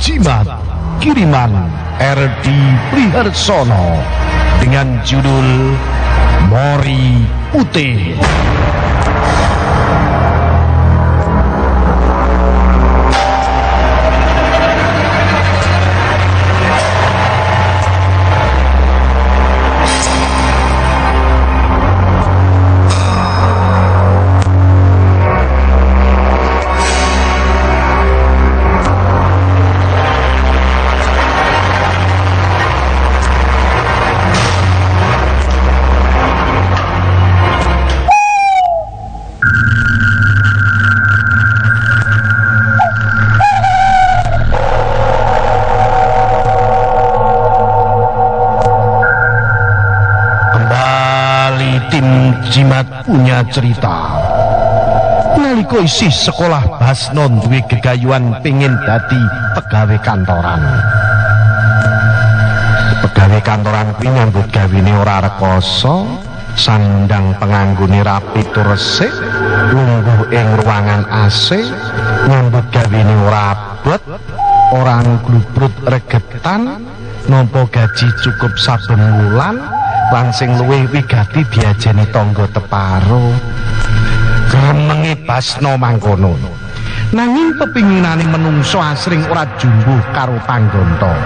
Jimat kiriman RD Priharsono dengan judul Mori Putih. Cerita. Nalika isih sekolah Basno duwe gegayuhan pengin dadi pegawai kantoran. Pegawai kantoran kuwi nyambut gawene ora rekoso, sandang penganggone rapi tur resik, ing ruangan AC, nyambut gawene ora abot, orang glubrut regetan, nampa gaji cukup saben wulan, lan sing luwih wigati diajeni tangga teparo. Gremenge Basna mangkono. Nanging pepinginane menungso asring ora jumbuh karo panggonta.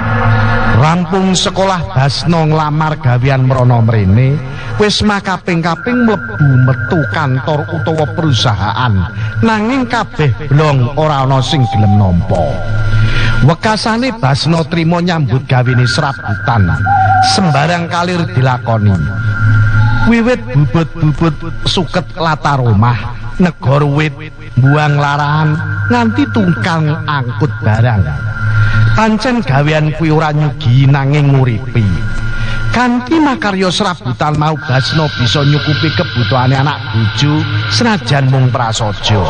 Rampung sekolah Basna nglamar gawean mrana mrene, wis makaping-kaping mlebu metu kantor utawa perusahaan, nanging kabeh blong ora ana sing gelem nampa. Wekasane Basna trima nyambut gawene serabutan, sembarang kalir dilakoni. Wiwit bubut-bubut suket latar omah, negor wit, buang larahan, nganti tungkang angkut barang. Pancen gawean kuwi ora nyugi nanging nguripi. Kanthi makarya serabutan mau Basna bisa nyukupi kebutuhane anak bojo senajan mung prasaja.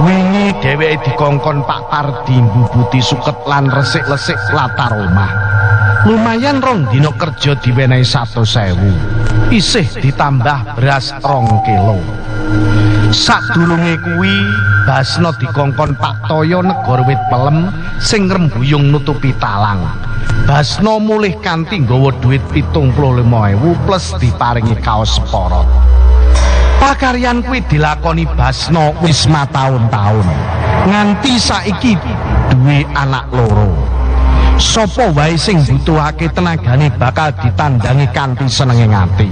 Wingi dheweke dikongkon Pak Pardi mbubuti suket lan resik-resik latar omah. Lumayan rong dina kerja diwenehi 100.000. Isih ditambah beras rong kilo. Sadurunge kuwi Basna dikongkon Pak Toyo negor wit pelem sing rembuyung nutupi talang. Basna mulih kanthi nggawa dhuwit 75.000 plus diparingi kaos sporot. Pakaryan kuwi dilakoni Basna wis mataun-taun. Nganti saiki duwe anak loro. Sopo wae sing butuhake tenagane bakal ditandangi kanthi senenge ngati.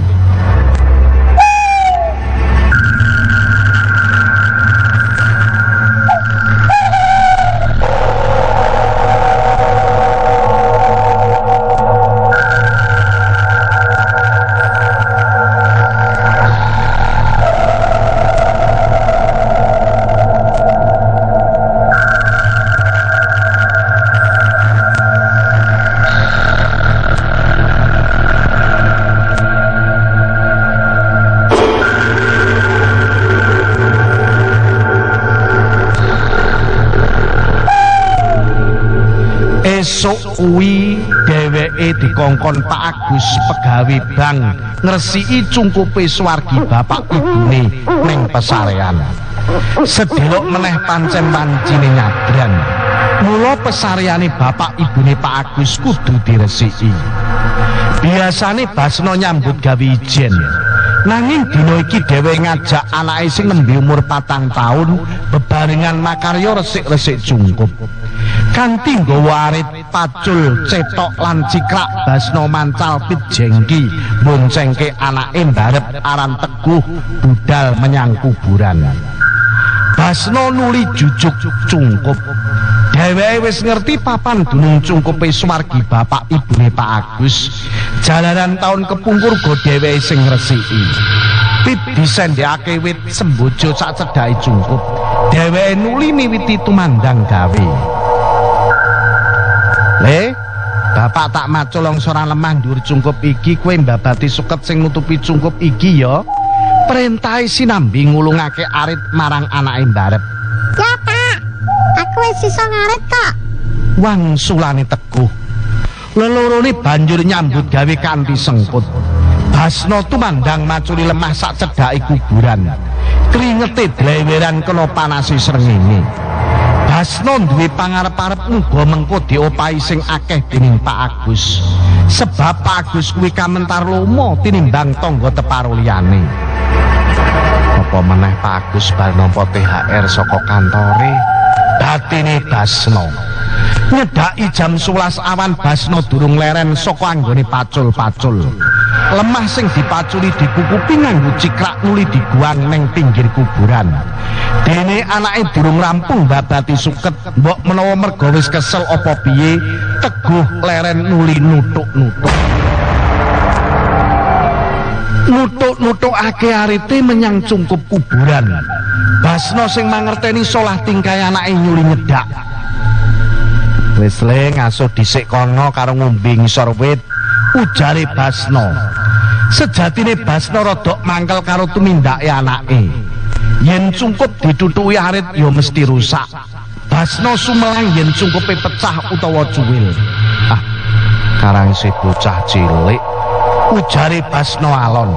Kuwi dheweke dikongkon Pak Agus pegawe bank ngresiki cungkupe swargi bapak ibune ning pesarean. Sedelok meneh pancen pancine nyadran. Mula pesareane bapak ibune Pak Agus kudu diresiki. Biasane Basna nyambut gawe ijen. Nanging dina iki dhewe ngajak anake sing nembe umur patang taun bebarengan makarya resik-resik cungkup. Kanthi nggawa arit pacul cetok lan cikrak Basna mancal pit jengki boncengke anake mbarep aran teguh budal menyang kuburan. Basna nuli jujuk cungkup. Dheweke wis ngerti papan dunung cungkupe swargi bapak ibune Pak Agus. Jalanan taun kepungkur go dheweke sing ngresiki. Pit disendhekake wit sembojo sak cedhake cungkup. Dheweke nuli miwiti tumandang gawe. Le, bapak tak macul longsoran lemah dhuwur cungkup iki kowe mbabati suket sing nutupi cungkup iki ya. Perintahe sinambi ngulungake arit marang anake mbarep. Ya, Pak. Aku wis iso ngarit kok. wangsulane teguh. Lelorone banjur nyambut gawe kanthi sengkut. Basna tumandang maculi lemah sak cedhake kuburan. Kringete bleweran kena panasi srengenge. Basno duwe pangarep-arep muga mengko diopahi sing akeh dening Pak Agus. Sebab Pak Agus kuwi kamentar lomo tinimbang tangga teparo liyane. Apa meneh Pak Agus bal nampa THR saka kantore? Batine Basno. Nyedaki jam 11 awan Basno durung leren saka anggone pacul-pacul. Lemah sing dipaculi dikukupi nganggo cikrak nuli diguang neng pinggir kuburan. Dene anake durung rampung babati suket, mbok menawa merga wis kesel apa piye, teguh leren nuli nutuk-nutuk. Nutuk-nutukake arite menyang cungkup kuburan. Basno sing mangerteni solah tingkai anake nyuli nyedak. Wis le ngasuh dhisik kono karo ngombe ngisor wit, ujare Basno. Sejatine Basno rodok mangkel karo tumindake anake. Yen cungkup ditutuki arit ya mesti rusak. Basno sumelang yen cungkupe pecah utawa cuwil. Ah, karang si bocah cilik. Ujare Basno alon.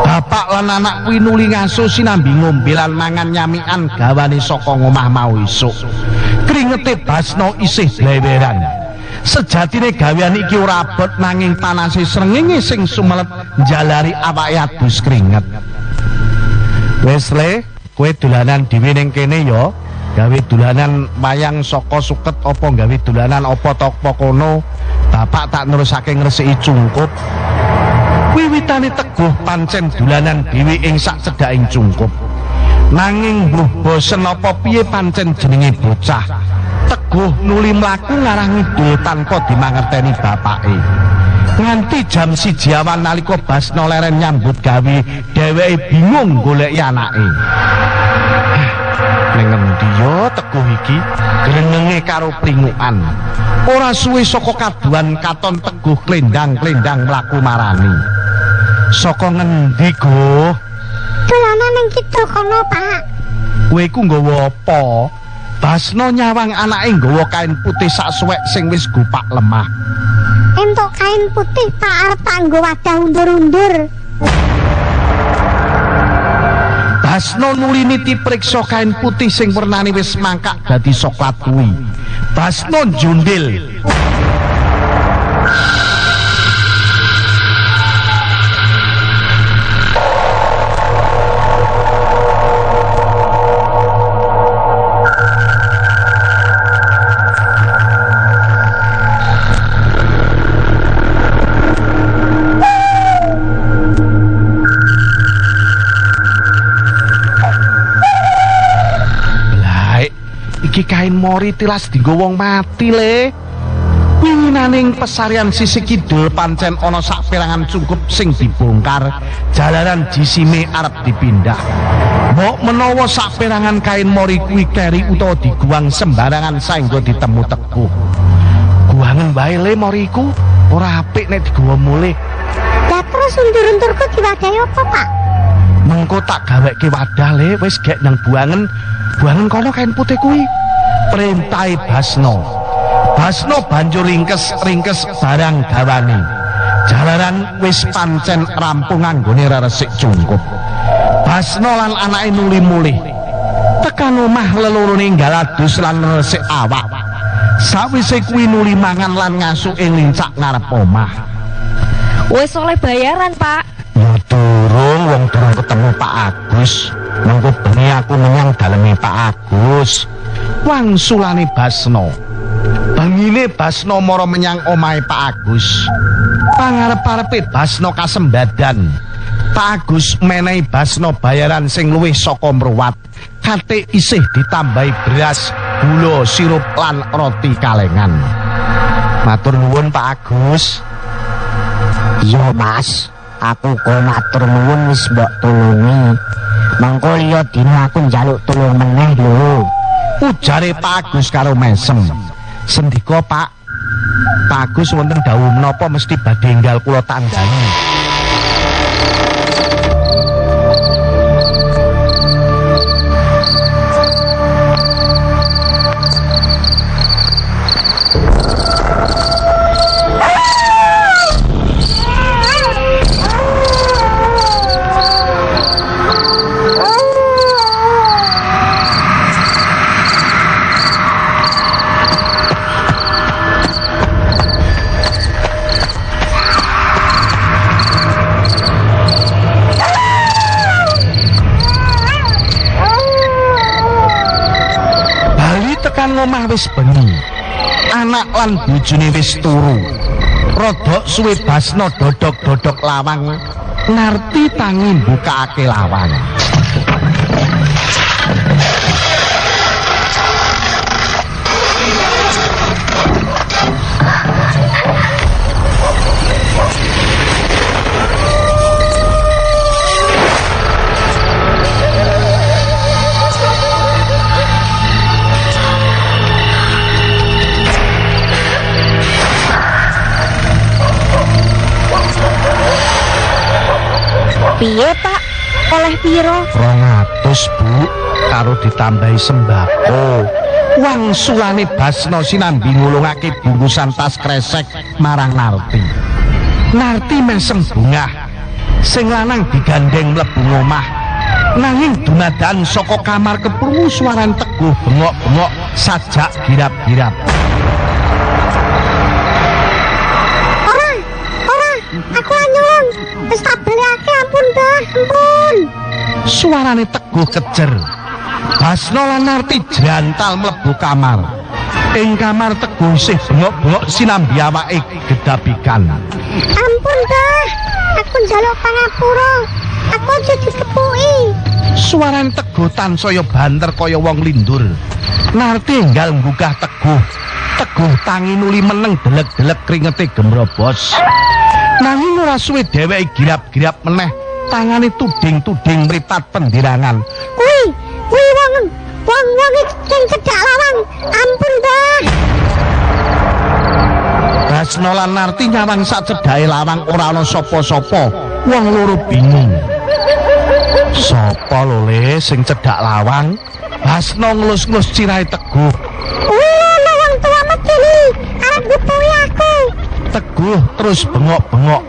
Bapak lan anak kuwi nuli ngaso sinambi ngombe lan mangan nyamikan gawane saka ngomah mau isuk. Kringete Basno isih bleweran. Sejatine gawean iki ora abot nanging panase srengenge sing sumelet njalari awake adus kringet. Wes le, kowe dolanan dhewe ning kene ya. Gawe dolanan wayang saka suket apa gawe dolanan apa tokpo kono. Bapak tak nerusake ngresiki cungkup. Wiwitane teguh pancen dolanan dhewe ing sak cedhaking cungkup. Nanging mbuh bosen apa piye pancen jenenge bocah. Teguh nuli mlaku ngarah ngidul tanpa dimangerteni bapake. Nganti jam siji awan nalika Basno leren nyambut gawe, dheweke bingung goleki anake. Ning endi yo teguh iki? Grenenge karo pringukan. Ora suwe saka kaduan katon teguh klendang-klendang mlaku marani. Saka ngendi, Go? Dolanan ning kidul kono, Pak. Kowe iku nggawa apa? Basno nyawang anake nggawa kain putih sak suwek sing wis gupak lemah. Entuk kain putih Pak arep tak nggo wadah undur-undur. Basno nuli niti priksa kain putih sing wernane wis mangkak dadi soklat kuwi. Basno jundil. Mori tilas dienggo wong mati le. Wininaning pesarian sisi kidul pancen ana saperangan cungkup sing dibongkar, jalanan jisime arep dipindah. Mbok menawa saperangan kain mori kuwi keri utawa diguang sembarangan saengga ditemu teguh. Guangen wae le moriku, ora apik nek digawa mulih. Lah terus undur-undurku diwadahi apa, Pak? Mengko tak gaweke wadah le wis gek nang buangen. Buangen kono kain putih kuwi. Perintahe Basno. Basno banjur ringkes-ringkes barang gawane. Jalanan wis pancen rampung anggone resik cungkup. Basno lan anake nuli mulih. Tekan omah lelorone nggal adus lan resik awak. Sawise kuwi nuli mangan lan ngasuh ing lincak ngarep omah. Wis oleh bayaran, Pak. Ya durung wong durung ketemu Pak Agus. Mengko bengi aku menyang daleme Pak Agus. Wangsulane Basno. Bangine Basno mara menyang omahe Pak Agus. Pangarep-arepe Basno kasembadan. Pak Agus menehi Basno bayaran sing luwih saka mruwat. Kate isih ditambahi beras, gula, sirup lan roti kalengan. Matur nuwun Pak Agus. Iya mas, aku kok matur nuwun wis mbok tulungi. Mangko liya dina aku njaluk tulung meneh lho. Ujare Pak Agus karo Mesem. Sendika Pak, Pak Agus wonten dawuh menapa mesti badhe enggal kula tandani. wis bengi. Anak lan bojone wis turu. Rodok suwe Basna dodok-dodok lawang. Narti tangi mbukake lawang. Piye, Pak? Oleh piro? 200 Bu karo ditambahi sembako. Wangsulane Basna sinambi ngulungake bungkusan tas kresek marang Narti. Narti mesem bungah. Sing lanang digandeng mlebu omah. Nanging dumadan saka kamar keprungu suaran teguh bengok-bengok sajak girap-girap. Ora, ora, aku anyong. Wis tak ampun, Mbah, ampun. Suarane teguh kejer. Basna lan Narti jrantal mlebu kamar. Ing kamar teguh isih bengok-bengok sinambi awake gedabikan. Ampun, Mbah. Aku njaluk pangapura. Aku aja dikepuki. Suarane teguh tansaya banter kaya wong lindur. Narti enggal nggugah teguh. Teguh tangi nuli meneng delek-delek kringete gemrobos. Nanging ora suwe dheweke girap-girap meneh. Tangane tuding-tuding mripat pendirangan. Kuwi, kuwi wong wong-wong sing cedhak lawang. Ampun, Mbah. Basna lan Narti nyawang sak cedhae lawang ora ana sapa-sapa. Wong loro bingung. Sapa lho le sing cedhak lawang? Basna ngelus-ngelus cirahe teguh. Kuwi ana wong tua medeni. Arep ngepuki aku. Teguh terus bengok-bengok.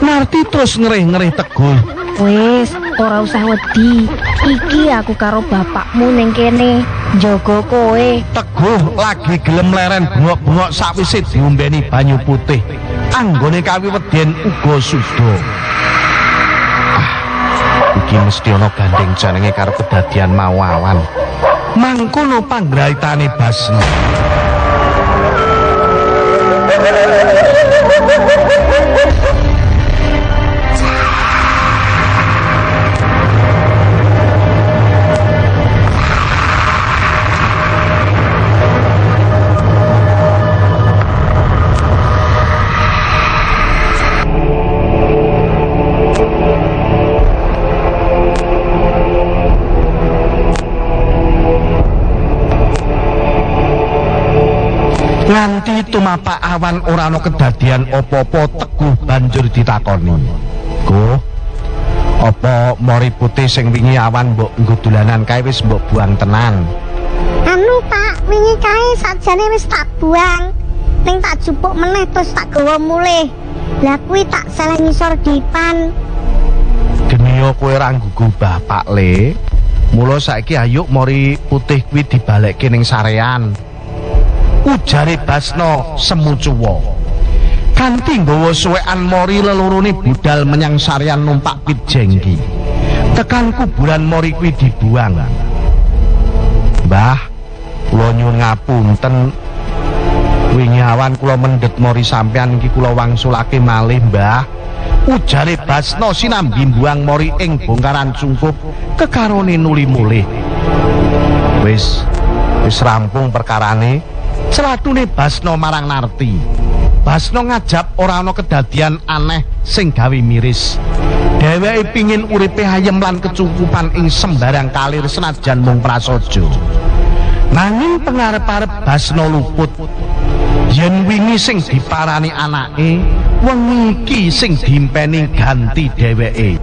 Narti terus ngerih-ngerih teguh. Wis, ora usah wedi. Iki aku karo bapakmu ning kene, njaga kowe. Teguh lagi gelem leren bengok-bengok sakwise diombeni banyu putih. Anggone kawiweden uga suda. Ah, iki mesti ana gandeng jenenge karo kedadian mau awan. Mangkono panggraitane Basna. Nganti tumapak awan ora ana kedadian apa-apa teguh banjur ditakoni. Go. Apa mori putih sing wingi awan mbok nggo dolanan kae wis mbok buang tenan? Anu, Pak, wingi kae sajane wis tak buang. Ning tak jupuk meneh terus tak gawa mulih. Lah kuwi tak salah ngisor dipan. Kowe ora nggugu bapak le. Mula saiki ayo mori putih kuwi dibalekke ning sarean. Ujare Basna semu cuwa. Kanthi nggawa suwekan mori lelorone budal menyang sarean numpak pit jengki. Tekan kuburan mori kuwi dibuang. Mbah, kula nyuwun ngapunten. Wingi awan kula mendhet mori sampean iki kula wangsulake malih, Mbah. Ujare Basna sinambi mbuang mori ing bongkaran cungkup kekarone nuli mulih. Wis wis rampung perkarane. Celatune Basna marang Narti. Basna ngajab ora ana kedadian aneh sing gawe miris. Dheweke pingin uripe ayem lan kecukupan ing sembarang kalir senajan mung prasaja. Nanging pengarep-arep Basna luput. Yen wingi sing diparani anake, wengi iki sing dimpeni ganti dheweke.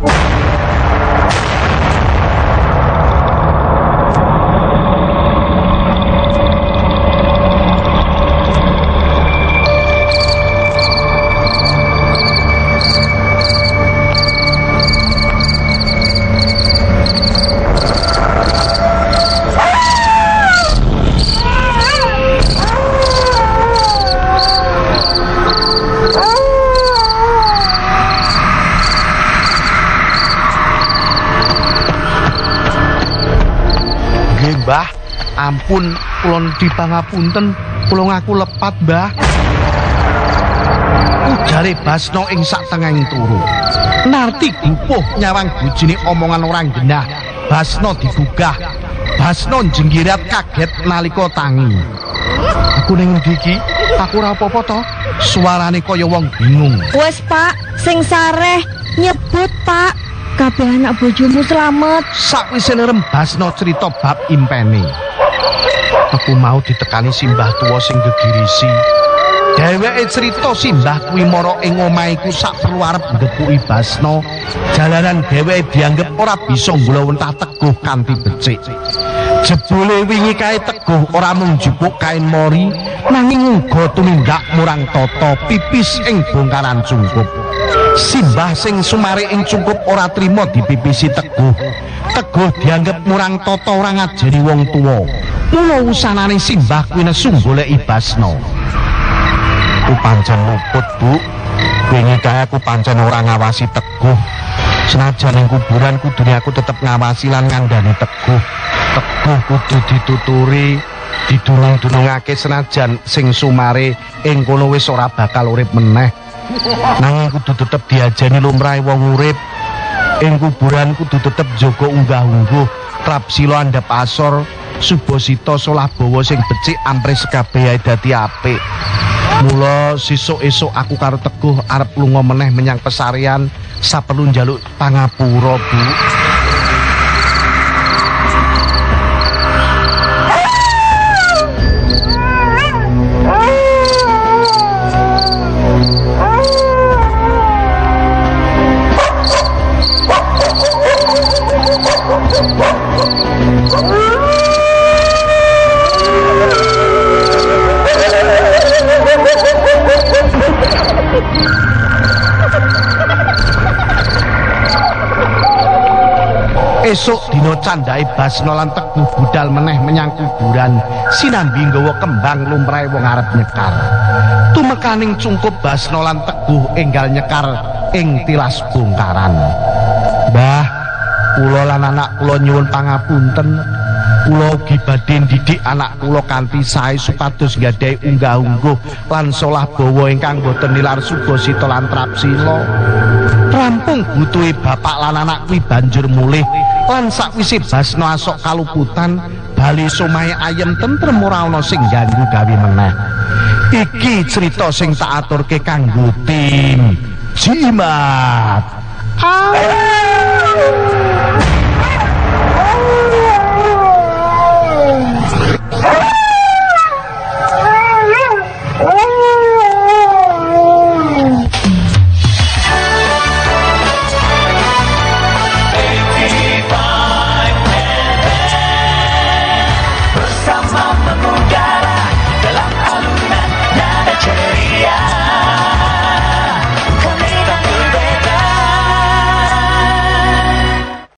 Nggih, Mbah. Ampun, kula dipangapunten, kula ngaku lepat, Mbah. Ujare Basno ing sak tengahing turu. Narti gupuh nyawang bojone omongan orang genah. Basno digugah. Basno jenggirat kaget nalika tangi. Aku ning ndi iki? Aku ora apa-apa. Suarane kaya wong bingung. Wes pak, sing sareh nyebut pak. Kabeh anak bojomu selamat. Sakwise lerem Basno cerita bab impene. Aku mau ditekani simbah tuwa sing gegirisi. Dheweke cerita simbah kuwi mara ing omahiku sak perlu arep ngepuki Basno. Jalaran dheweke dianggep ora bisa nggulawentah teguh kanthi becik. Jebule wingi kae teguh ora mung jupuk kain mori, nanging uga tumindak murang tata pipis ing bongkaran cungkup. Simbah sing sumare ing cungkup ora trima dipipisi teguh. Teguh dianggep murang tata ora ngajari wong tuwa. Mula usanane simbah kuwi nesu goleki Basno. Ku pancen luput, Bu. Wingi kae aku pancen ora ngawasi teguh. Senajan ing kuburan kudune aku tetep ngawasi lan ngandani teguh. Teguh kudu dituturi, didunung-dunungake senajan sing sumare ing kono wis ora bakal urip meneh. Nanging kudu tetep diajani lumrahe wong urip. Ing kuburan kudu tetep jaga unggah-ungguh, trap sila andhap asor, subosita solah bawa sing becik ampres kabeh dadi apik. Mula sesuk esuk aku karo Teguh arep lunga meneh menyang pesarian saperlu njaluk pangapura, Bu. Esuk dina candhae Basna lan Teguh budal meneh menyang kuburan sinambi nggawa kembang lumrahe wong arep nyekar. Tumekaning cungkup Basna lan Teguh enggal nyekar ing tilas bongkaran. Mbah, kula lan anak kula nyuwun pangapunten. Kula ugi badhe didik anak kula kanthi sae supados nggadahi unggah-ungguh lan solah bawa ingkang boten nilar subasita lan trapsila. Rampung butuhe bapak lan anak kuwi banjur mulih lan sakwise Basno asok kaluputan bali somahe ayem tentrem ora ana sing ganggu gawe meneh. Iki cerita sing tak aturke kanggo tim Jimat. Ah!